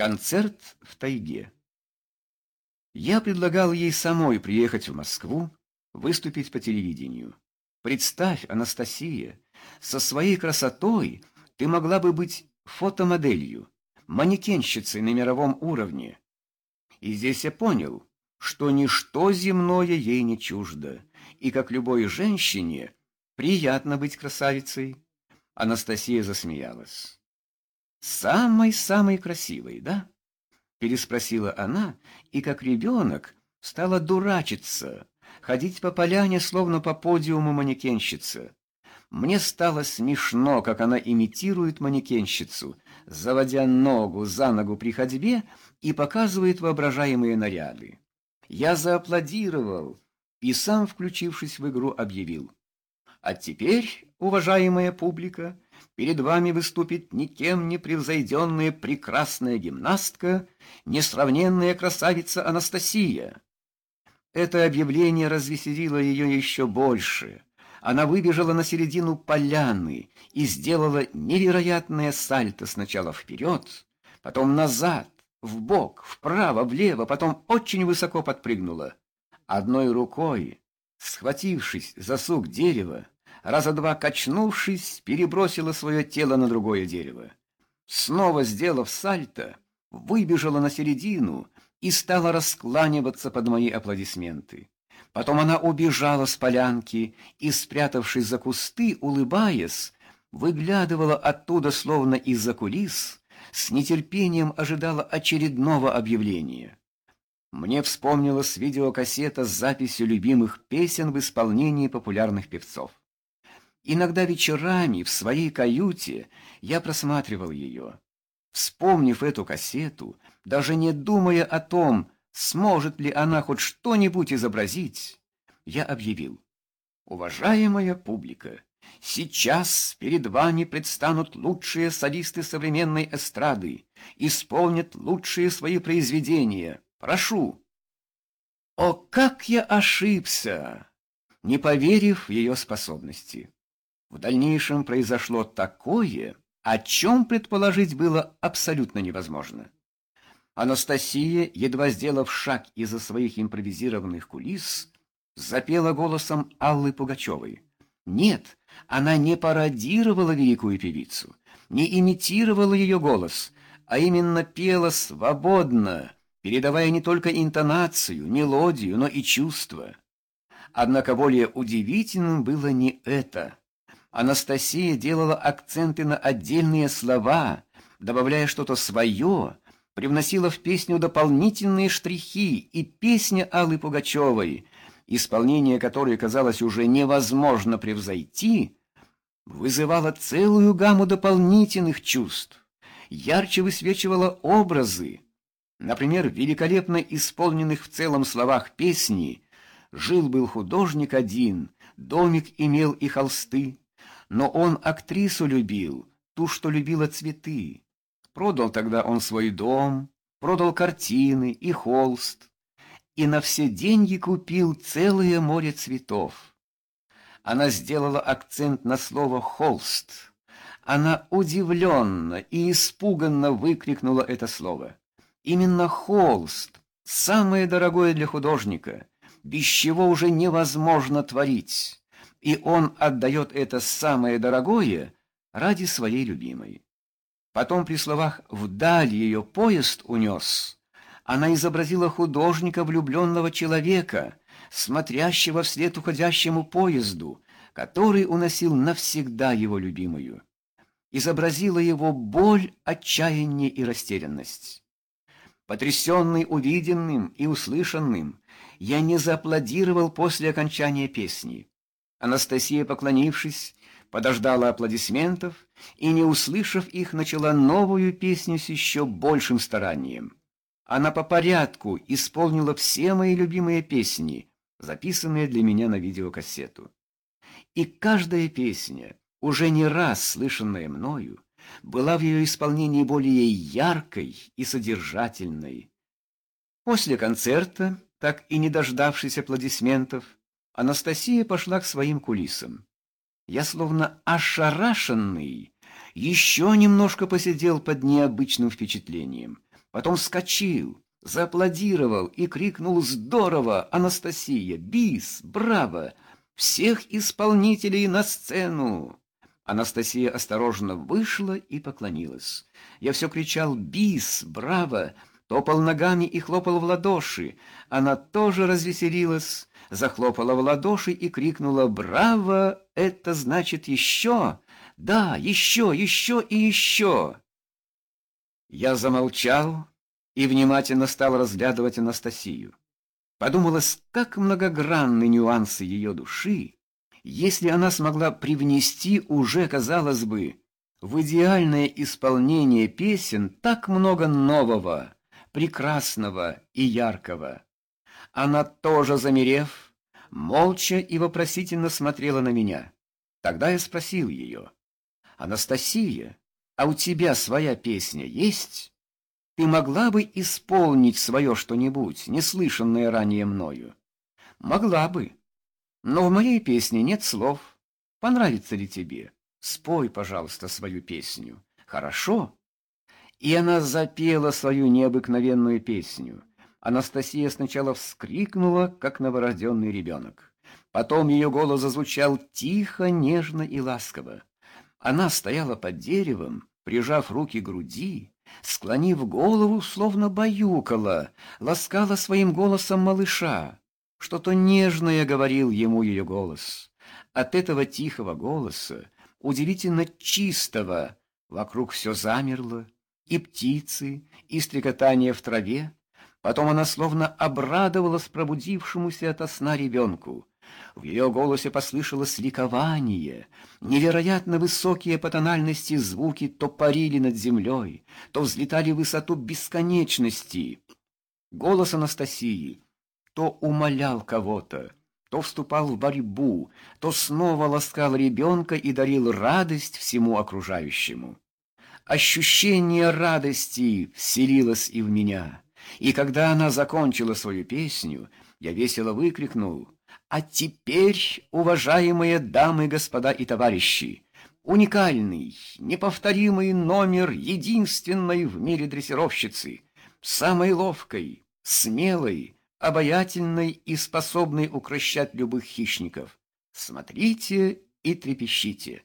Концерт в тайге. Я предлагал ей самой приехать в Москву, выступить по телевидению. Представь, Анастасия, со своей красотой ты могла бы быть фотомоделью, манекенщицей на мировом уровне. И здесь я понял, что ничто земное ей не чуждо, и как любой женщине приятно быть красавицей. Анастасия засмеялась. «Самой-самой красивой, да?» Переспросила она, и как ребенок стала дурачиться, ходить по поляне, словно по подиуму манекенщица. Мне стало смешно, как она имитирует манекенщицу, заводя ногу за ногу при ходьбе и показывает воображаемые наряды. Я зааплодировал и сам, включившись в игру, объявил. А теперь, уважаемая публика, перед вами выступит никем не превзойденная прекрасная гимнастка, несравненная красавица Анастасия. Это объявление развеселило ее еще больше. Она выбежала на середину поляны и сделала невероятное сальто сначала вперед, потом назад, в бок, вправо, влево, потом очень высоко подпрыгнула. Одной рукой, схватившись за сук дерева, раза два качнувшись, перебросила свое тело на другое дерево. Снова сделав сальто, выбежала на середину и стала раскланиваться под мои аплодисменты. Потом она убежала с полянки и, спрятавшись за кусты, улыбаясь, выглядывала оттуда словно из-за кулис, с нетерпением ожидала очередного объявления. Мне вспомнилась видеокассета с записью любимых песен в исполнении популярных певцов. Иногда вечерами в своей каюте я просматривал ее. Вспомнив эту кассету, даже не думая о том, сможет ли она хоть что-нибудь изобразить, я объявил. Уважаемая публика, сейчас перед вами предстанут лучшие солисты современной эстрады, исполнят лучшие свои произведения. Прошу. О, как я ошибся, не поверив в ее способности. В дальнейшем произошло такое, о чем предположить было абсолютно невозможно. Анастасия, едва сделав шаг из-за своих импровизированных кулис, запела голосом Аллы Пугачевой. Нет, она не пародировала великую певицу, не имитировала ее голос, а именно пела свободно, передавая не только интонацию, мелодию, но и чувства. Однако более удивительным было не это — Анастасия делала акценты на отдельные слова, добавляя что-то свое, привносила в песню дополнительные штрихи, и песня Аллы Пугачевой, исполнение которой казалось уже невозможно превзойти, вызывала целую гамму дополнительных чувств, ярче высвечивала образы. Например, великолепно исполненных в целом словах песни «Жил-был художник один, домик имел и холсты, но он актрису любил, ту, что любила цветы. Продал тогда он свой дом, продал картины и холст, и на все деньги купил целое море цветов. Она сделала акцент на слово «холст». Она удивленно и испуганно выкрикнула это слово. Именно холст, самое дорогое для художника, без чего уже невозможно творить и он отдает это самое дорогое ради своей любимой. Потом при словах «вдаль ее поезд унес» она изобразила художника влюбленного человека, смотрящего вслед уходящему поезду, который уносил навсегда его любимую. Изобразила его боль, отчаяние и растерянность. Потрясенный увиденным и услышанным, я не зааплодировал после окончания песни. Анастасия, поклонившись, подождала аплодисментов и, не услышав их, начала новую песню с еще большим старанием. Она по порядку исполнила все мои любимые песни, записанные для меня на видеокассету. И каждая песня, уже не раз слышанная мною, была в ее исполнении более яркой и содержательной. После концерта, так и не дождавшись аплодисментов, Анастасия пошла к своим кулисам. Я, словно ошарашенный, еще немножко посидел под необычным впечатлением. потом вскочил, зааплодировал и крикнул «Здорово! Анастасия! Бис! Браво! Всех исполнителей на сцену!» Анастасия осторожно вышла и поклонилась. Я все кричал «Бис! Браво!» Топал ногами и хлопал в ладоши. Она тоже развеселилась, захлопала в ладоши и крикнула «Браво! Это значит еще! Да, еще, еще и еще!» Я замолчал и внимательно стал разглядывать Анастасию. Подумалось, как многогранны нюансы ее души, если она смогла привнести уже, казалось бы, в идеальное исполнение песен так много нового, прекрасного и яркого. Она тоже, замерев, молча и вопросительно смотрела на меня. Тогда я спросил ее, «Анастасия, а у тебя своя песня есть? Ты могла бы исполнить свое что-нибудь, неслышанное ранее мною?» «Могла бы. Но в моей песне нет слов. Понравится ли тебе? Спой, пожалуйста, свою песню. Хорошо?» И она запела свою необыкновенную песню. Анастасия сначала вскрикнула, как новорожденный ребенок. Потом ее голос зазвучал тихо, нежно и ласково. Она стояла под деревом, прижав руки к груди, склонив голову, словно баюкала, ласкала своим голосом малыша. Что-то нежное говорил ему ее голос. От этого тихого голоса, удивительно чистого, вокруг все замерло, и птицы, и стрекотание в траве. Потом она словно обрадовалась пробудившемуся ото сна ребенку. В ее голосе послышалось ликование. Невероятно высокие по тональности звуки то парили над землей, то взлетали в высоту бесконечности. Голос Анастасии то умолял кого-то, то вступал в борьбу, то снова ласкал ребенка и дарил радость всему окружающему. Ощущение радости вселилось и в меня. И когда она закончила свою песню, я весело выкрикнул «А теперь, уважаемые дамы, господа и товарищи, уникальный, неповторимый номер единственной в мире дрессировщицы, самой ловкой, смелой, обаятельной и способной укращать любых хищников. Смотрите и трепещите».